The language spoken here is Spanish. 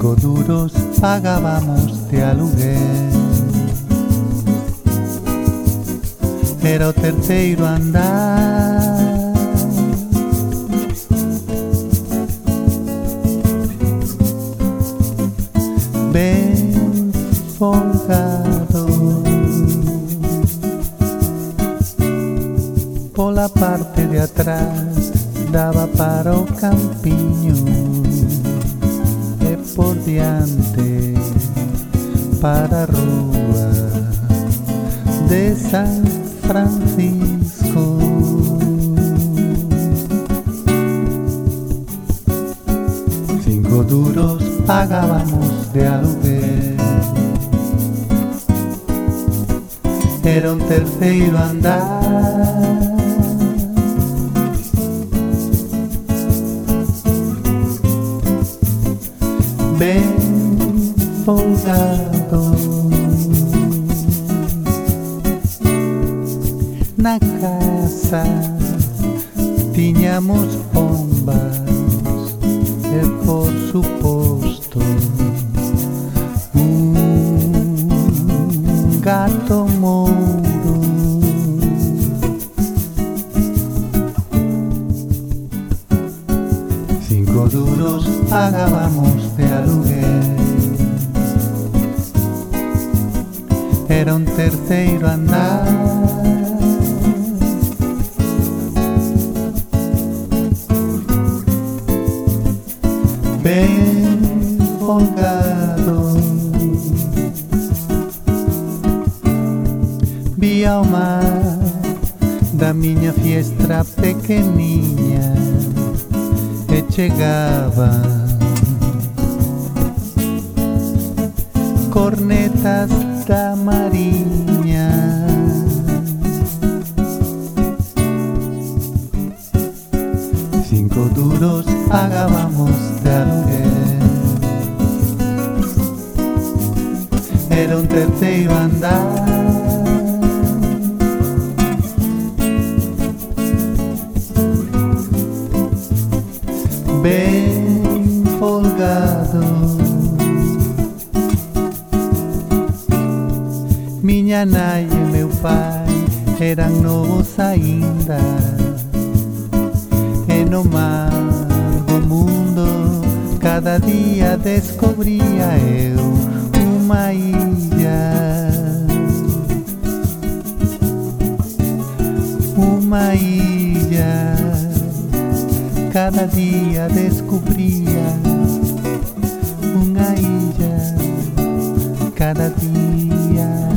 Cinco duros pagábamos de aluguel. Era o terceiro andar. Bem folgado. Pola parte de atrás daba para o campiño por diante para rúa de San Francisco. Cinco duros pagábamos de aluguel. Era un terceiro andar. Folgado. Na casa tiñamos bombas e por suposto duros pagábamos de aluguel. Era un terceiro andar. Bem folgado. Vi ao mar da minha fiestra pequenininha chegava cornetas da marinha. Cinco duros pagábamos de. Era un terceiro andar. Bem folgado. Minha nai e meu pai eram novos ainda e no mar do mundo cada dia descobria eu uma ilha uma ilha cada día descubría un ailla cada día.